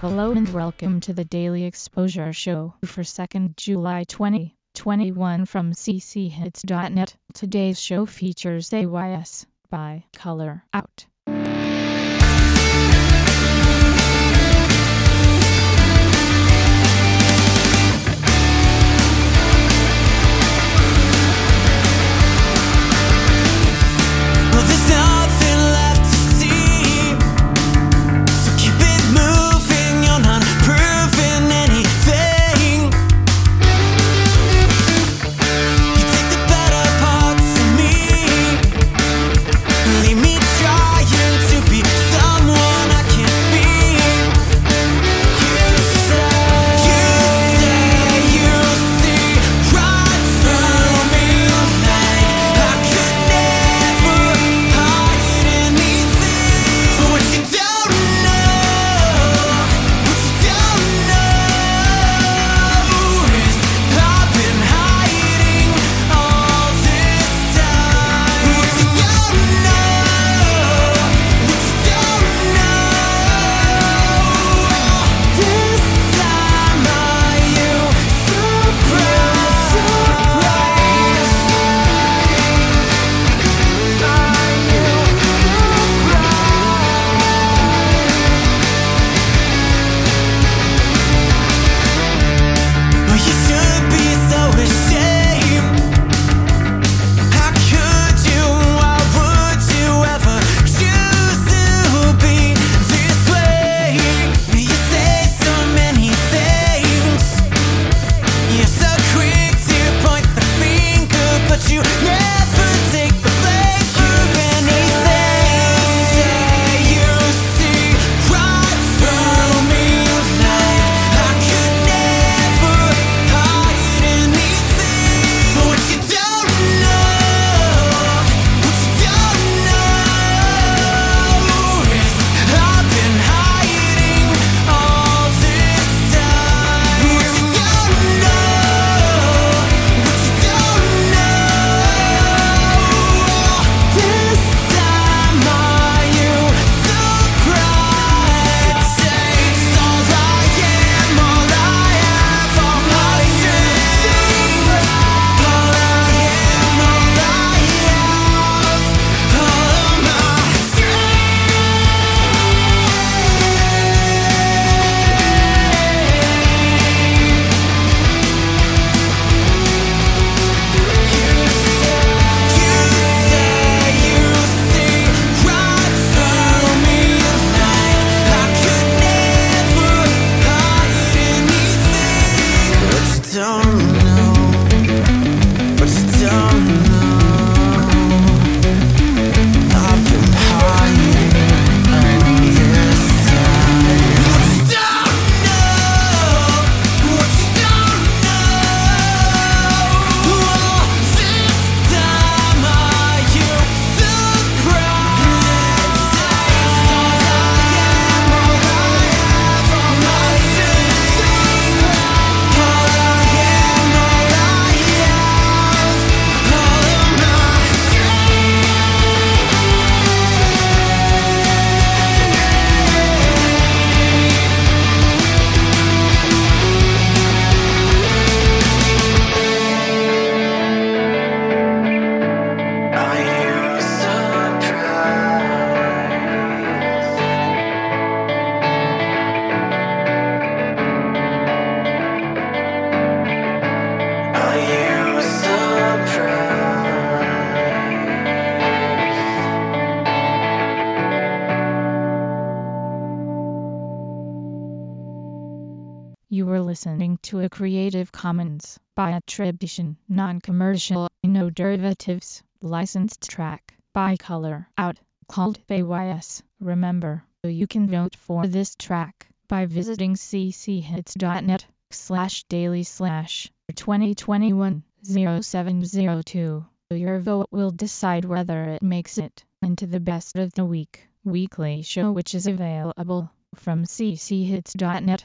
Hello and welcome to the Daily Exposure Show for 2nd July 2021 from cchits.net. Today's show features AYS by Color Out. don't know, but you don't know. listening to a Creative Commons by attribution, non-commercial, no derivatives, licensed track by color out called BayYS. Remember, you can vote for this track by visiting cchits.net slash daily slash 2021 0702. Your vote will decide whether it makes it into the best of the week weekly show which is available from cchits.net